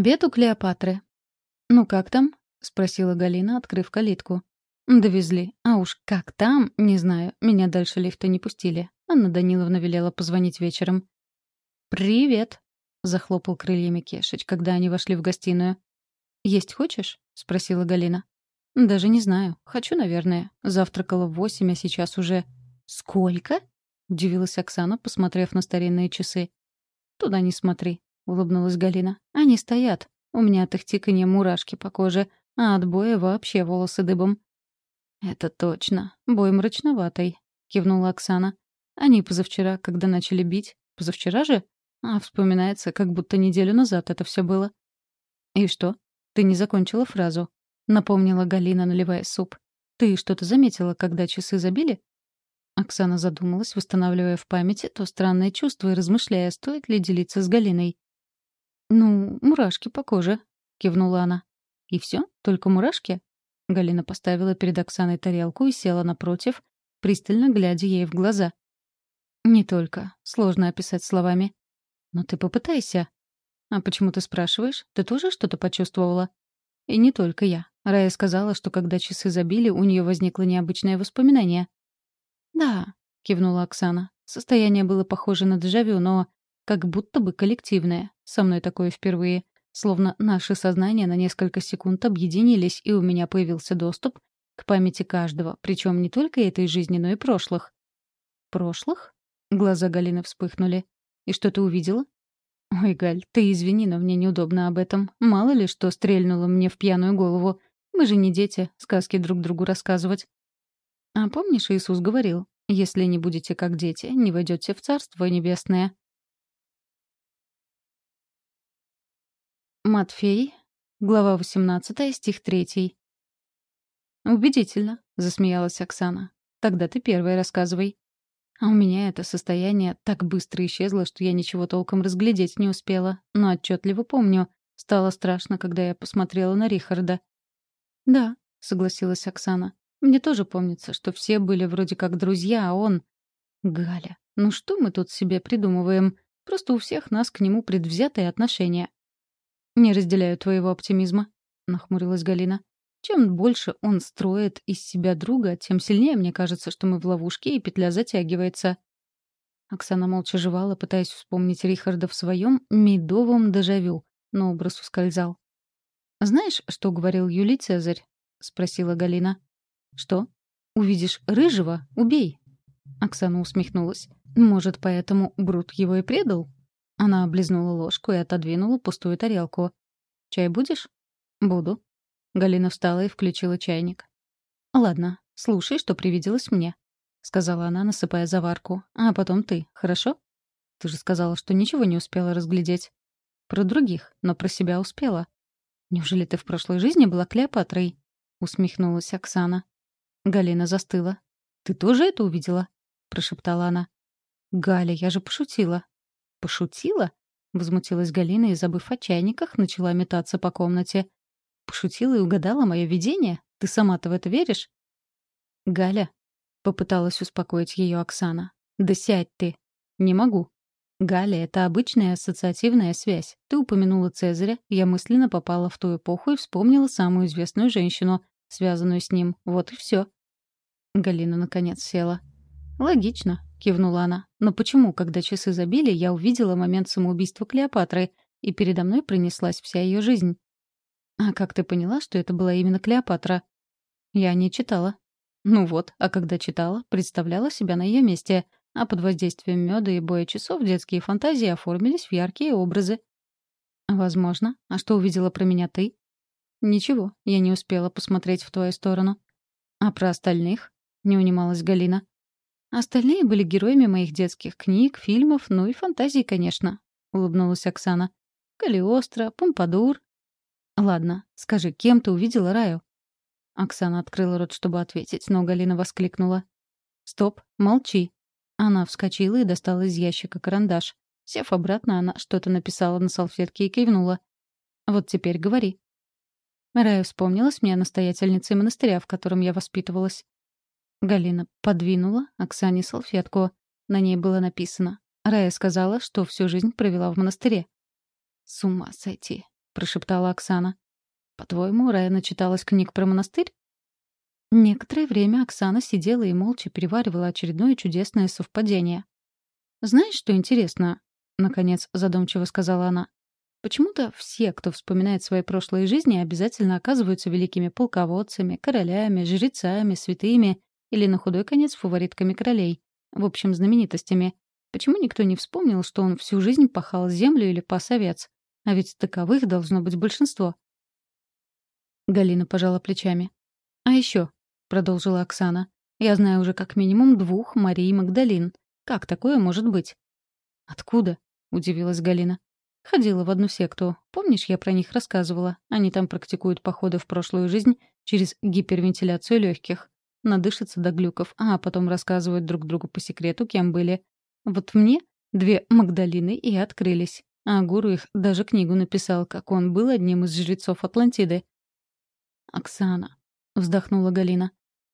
Обед у Клеопатры. «Ну как там?» — спросила Галина, открыв калитку. «Довезли. А уж как там, не знаю. Меня дальше лифта не пустили. Анна Даниловна велела позвонить вечером». «Привет!» — захлопал крыльями Кешич, когда они вошли в гостиную. «Есть хочешь?» — спросила Галина. «Даже не знаю. Хочу, наверное. Завтракала в восемь, а сейчас уже...» «Сколько?» — удивилась Оксана, посмотрев на старинные часы. «Туда не смотри», — улыбнулась Галина. «Они стоят. У меня от их тиканья мурашки по коже, а от боя вообще волосы дыбом. «Это точно. Бой мрачноватый», — кивнула Оксана. «Они позавчера, когда начали бить. Позавчера же? А вспоминается, как будто неделю назад это все было». «И что? Ты не закончила фразу?» — напомнила Галина, наливая суп. «Ты что-то заметила, когда часы забили?» Оксана задумалась, восстанавливая в памяти то странное чувство и размышляя, стоит ли делиться с Галиной. «Ну, мурашки по коже», — кивнула она. «И все? Только мурашки?» Галина поставила перед Оксаной тарелку и села напротив, пристально глядя ей в глаза. «Не только. Сложно описать словами. Но ты попытайся». «А почему ты спрашиваешь? Ты тоже что-то почувствовала?» «И не только я. Рая сказала, что когда часы забили, у нее возникло необычное воспоминание». «Да», — кивнула Оксана. Состояние было похоже на дежавю, но как будто бы коллективное. Со мной такое впервые. Словно наши сознания на несколько секунд объединились, и у меня появился доступ к памяти каждого, причем не только этой жизни, но и прошлых. «Прошлых?» — глаза Галины вспыхнули. «И что ты увидела?» «Ой, Галь, ты извини, но мне неудобно об этом. Мало ли что стрельнуло мне в пьяную голову. Мы же не дети, сказки друг другу рассказывать». «А помнишь, Иисус говорил, если не будете как дети, не войдете в Царство Небесное?» Матфей, глава 18, стих 3. «Убедительно», — засмеялась Оксана. «Тогда ты первая рассказывай». А у меня это состояние так быстро исчезло, что я ничего толком разглядеть не успела, но отчетливо помню. Стало страшно, когда я посмотрела на Рихарда. «Да», — согласилась Оксана. «Мне тоже помнится, что все были вроде как друзья, а он...» «Галя, ну что мы тут себе придумываем? Просто у всех нас к нему предвзятое отношение. «Не разделяю твоего оптимизма», — нахмурилась Галина. «Чем больше он строит из себя друга, тем сильнее мне кажется, что мы в ловушке, и петля затягивается». Оксана молча жевала, пытаясь вспомнить Рихарда в своем медовом дежавю, но образ ускользал. «Знаешь, что говорил Юлий Цезарь?» — спросила Галина. «Что? Увидишь рыжего — убей». Оксана усмехнулась. «Может, поэтому Брут его и предал?» Она облизнула ложку и отодвинула пустую тарелку. «Чай будешь?» «Буду». Галина встала и включила чайник. «Ладно, слушай, что привиделось мне», — сказала она, насыпая заварку. «А потом ты, хорошо?» «Ты же сказала, что ничего не успела разглядеть». «Про других, но про себя успела». «Неужели ты в прошлой жизни была Клеопатрой?» — усмехнулась Оксана. Галина застыла. «Ты тоже это увидела?» — прошептала она. «Галя, я же пошутила. «Пошутила?» — возмутилась Галина и, забыв о чайниках, начала метаться по комнате. «Пошутила и угадала мое видение? Ты сама-то в это веришь?» «Галя», — попыталась успокоить ее Оксана. «Да сядь ты!» «Не могу». «Галя — это обычная ассоциативная связь. Ты упомянула Цезаря, я мысленно попала в ту эпоху и вспомнила самую известную женщину, связанную с ним. Вот и все. Галина наконец села. «Логично кивнула она. Но почему, когда часы забили, я увидела момент самоубийства Клеопатры, и передо мной пронеслась вся ее жизнь? А как ты поняла, что это была именно Клеопатра? Я не читала. Ну вот, а когда читала, представляла себя на ее месте, а под воздействием меда и боя часов детские фантазии оформились в яркие образы. Возможно. А что увидела про меня ты? Ничего, я не успела посмотреть в твою сторону. А про остальных? Не унималась Галина. Остальные были героями моих детских книг, фильмов, ну и фантазий, конечно», — улыбнулась Оксана. «Калиостро, Помпадур». «Ладно, скажи, кем ты увидела Раю?» Оксана открыла рот, чтобы ответить, но Галина воскликнула. «Стоп, молчи». Она вскочила и достала из ящика карандаш. Сев обратно, она что-то написала на салфетке и кивнула. «Вот теперь говори». Рая вспомнилась мне настоятельницей монастыря, в котором я воспитывалась. Галина подвинула Оксане салфетку. На ней было написано. Рая сказала, что всю жизнь провела в монастыре. С ума сойти. — прошептала Оксана. «По-твоему, Рая начиталась книг про монастырь?» Некоторое время Оксана сидела и молча переваривала очередное чудесное совпадение. «Знаешь, что интересно?» — наконец задумчиво сказала она. «Почему-то все, кто вспоминает свои прошлые жизни, обязательно оказываются великими полководцами, королями, жрецами, святыми или, на худой конец, фаворитками королей. В общем, знаменитостями. Почему никто не вспомнил, что он всю жизнь пахал землю или пас овец? А ведь таковых должно быть большинство». Галина пожала плечами. «А еще, продолжила Оксана. «Я знаю уже как минимум двух Марии Магдалин. Как такое может быть?» «Откуда?» — удивилась Галина. «Ходила в одну секту. Помнишь, я про них рассказывала? Они там практикуют походы в прошлую жизнь через гипервентиляцию легких. Надышатся до глюков, а потом рассказывают друг другу по секрету, кем были. Вот мне две Магдалины и открылись. А гуру их даже книгу написал, как он был одним из жрецов Атлантиды. «Оксана», — вздохнула Галина,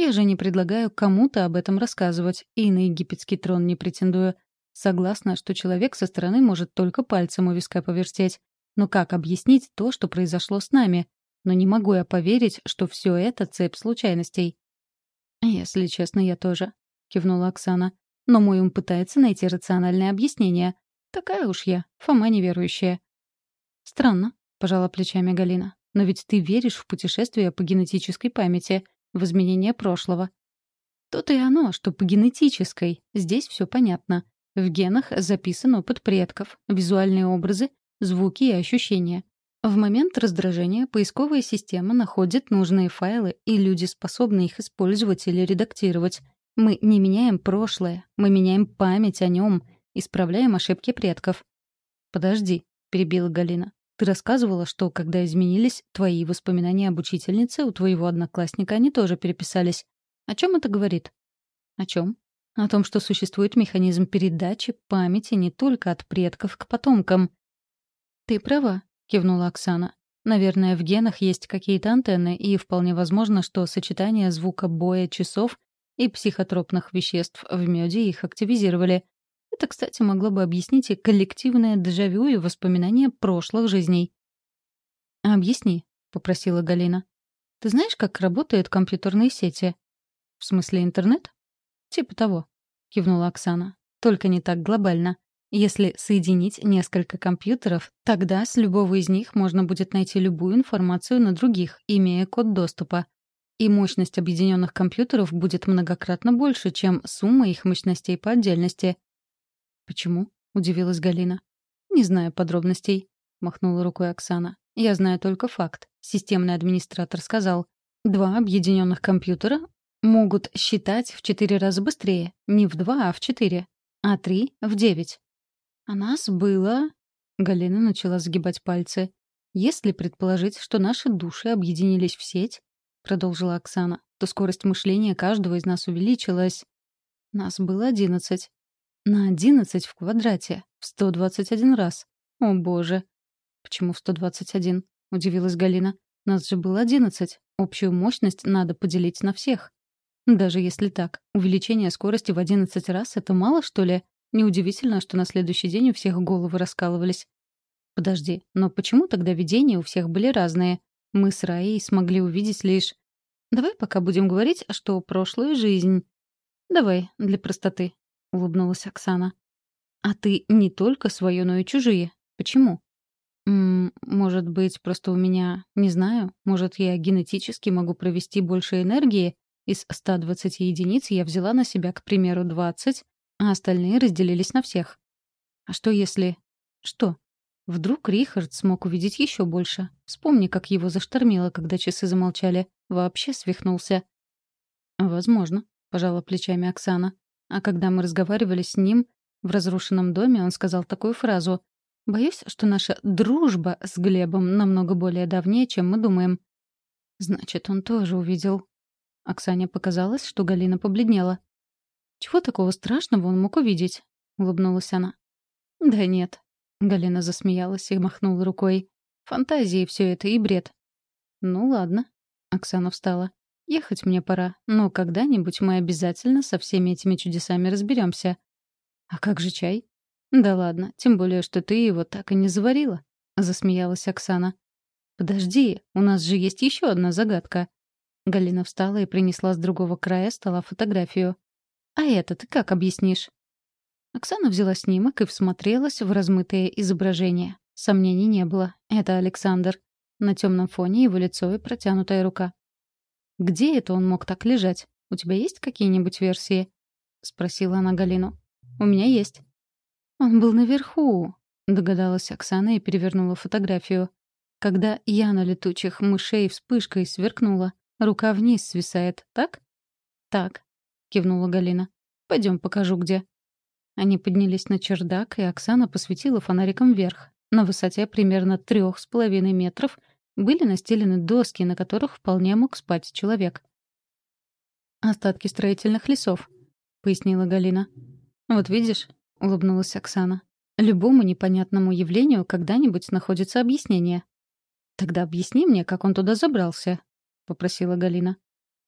я же не предлагаю кому-то об этом рассказывать, и на египетский трон не претендую. Согласна, что человек со стороны может только пальцем у виска повертеть. Но как объяснить то, что произошло с нами? Но не могу я поверить, что все это цепь случайностей. «Если честно, я тоже», — кивнула Оксана. «Но мой ум пытается найти рациональное объяснение. Такая уж я, Фома неверующая». «Странно», — пожала плечами Галина. «Но ведь ты веришь в путешествия по генетической памяти в изменение прошлого. То-то и оно, что по генетической. Здесь все понятно. В генах записан опыт предков, визуальные образы, звуки и ощущения. В момент раздражения поисковая система находит нужные файлы, и люди способны их использовать или редактировать. Мы не меняем прошлое, мы меняем память о нем, исправляем ошибки предков. «Подожди», — перебила Галина. Ты рассказывала, что, когда изменились твои воспоминания об учительнице, у твоего одноклассника они тоже переписались. О чем это говорит? О чем? О том, что существует механизм передачи памяти не только от предков к потомкам. Ты права, кивнула Оксана. Наверное, в генах есть какие-то антенны, и вполне возможно, что сочетание звука боя часов и психотропных веществ в меде их активизировали. Это, кстати, могло бы объяснить и коллективное дежавю и воспоминания прошлых жизней. «Объясни», — попросила Галина. «Ты знаешь, как работают компьютерные сети?» «В смысле интернет?» «Типа того», — кивнула Оксана. «Только не так глобально. Если соединить несколько компьютеров, тогда с любого из них можно будет найти любую информацию на других, имея код доступа. И мощность объединенных компьютеров будет многократно больше, чем сумма их мощностей по отдельности. «Почему?» — удивилась Галина. «Не знаю подробностей», — махнула рукой Оксана. «Я знаю только факт. Системный администратор сказал, два объединенных компьютера могут считать в четыре раза быстрее. Не в два, а в четыре. А три — в девять. А нас было...» Галина начала сгибать пальцы. «Если предположить, что наши души объединились в сеть, — продолжила Оксана, — то скорость мышления каждого из нас увеличилась. Нас было одиннадцать. На 11 в квадрате. В 121 раз. О, боже. Почему в 121? Удивилась Галина. Нас же было 11. Общую мощность надо поделить на всех. Даже если так, увеличение скорости в 11 раз — это мало, что ли? Неудивительно, что на следующий день у всех головы раскалывались. Подожди, но почему тогда видения у всех были разные? Мы с Раей смогли увидеть лишь... Давай пока будем говорить, что прошлую жизнь... Давай, для простоты. — улыбнулась Оксана. «А ты не только свое, но и чужие. Почему?» «М может быть, просто у меня... Не знаю. Может, я генетически могу провести больше энергии? Из 120 единиц я взяла на себя, к примеру, 20, а остальные разделились на всех. А что если... Что? Вдруг Рихард смог увидеть еще больше. Вспомни, как его заштормило, когда часы замолчали. Вообще свихнулся. «Возможно», — пожала плечами Оксана. А когда мы разговаривали с ним в разрушенном доме, он сказал такую фразу «Боюсь, что наша дружба с Глебом намного более давнее, чем мы думаем». Значит, он тоже увидел. Оксане показалось, что Галина побледнела. «Чего такого страшного он мог увидеть?» — улыбнулась она. «Да нет». Галина засмеялась и махнула рукой. «Фантазии все это и бред». «Ну ладно». Оксана встала. Ехать мне пора, но когда-нибудь мы обязательно со всеми этими чудесами разберемся. А как же чай? Да ладно, тем более, что ты его так и не заварила, засмеялась Оксана. «Подожди, у нас же есть еще одна загадка». Галина встала и принесла с другого края стола фотографию. «А это ты как объяснишь?» Оксана взяла снимок и всмотрелась в размытое изображение. Сомнений не было. Это Александр. На темном фоне его лицо и протянутая рука. «Где это он мог так лежать? У тебя есть какие-нибудь версии?» — спросила она Галину. «У меня есть». «Он был наверху», — догадалась Оксана и перевернула фотографию. Когда я на летучих мышей вспышкой сверкнула, рука вниз свисает, так? «Так», — кивнула Галина. «Пойдем покажу, где». Они поднялись на чердак, и Оксана посветила фонариком вверх. На высоте примерно трех с половиной метров были настелены доски, на которых вполне мог спать человек. «Остатки строительных лесов», — пояснила Галина. «Вот видишь», — улыбнулась Оксана, — «любому непонятному явлению когда-нибудь находится объяснение». «Тогда объясни мне, как он туда забрался», — попросила Галина.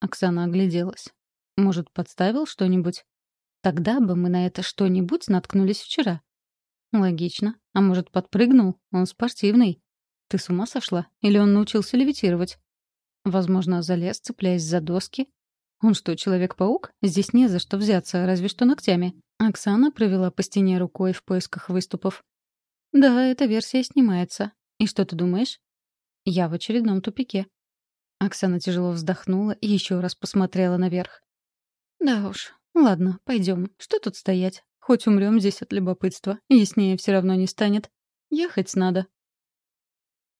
Оксана огляделась. «Может, подставил что-нибудь? Тогда бы мы на это что-нибудь наткнулись вчера». «Логично. А может, подпрыгнул? Он спортивный. Ты с ума сошла? Или он научился левитировать?» Возможно, залез, цепляясь за доски. Он что, Человек-паук? Здесь не за что взяться, разве что ногтями. Оксана провела по стене рукой в поисках выступов. «Да, эта версия снимается. И что ты думаешь?» «Я в очередном тупике». Оксана тяжело вздохнула и еще раз посмотрела наверх. «Да уж. Ладно, пойдем. Что тут стоять? Хоть умрем здесь от любопытства, яснее все равно не станет. Ехать надо.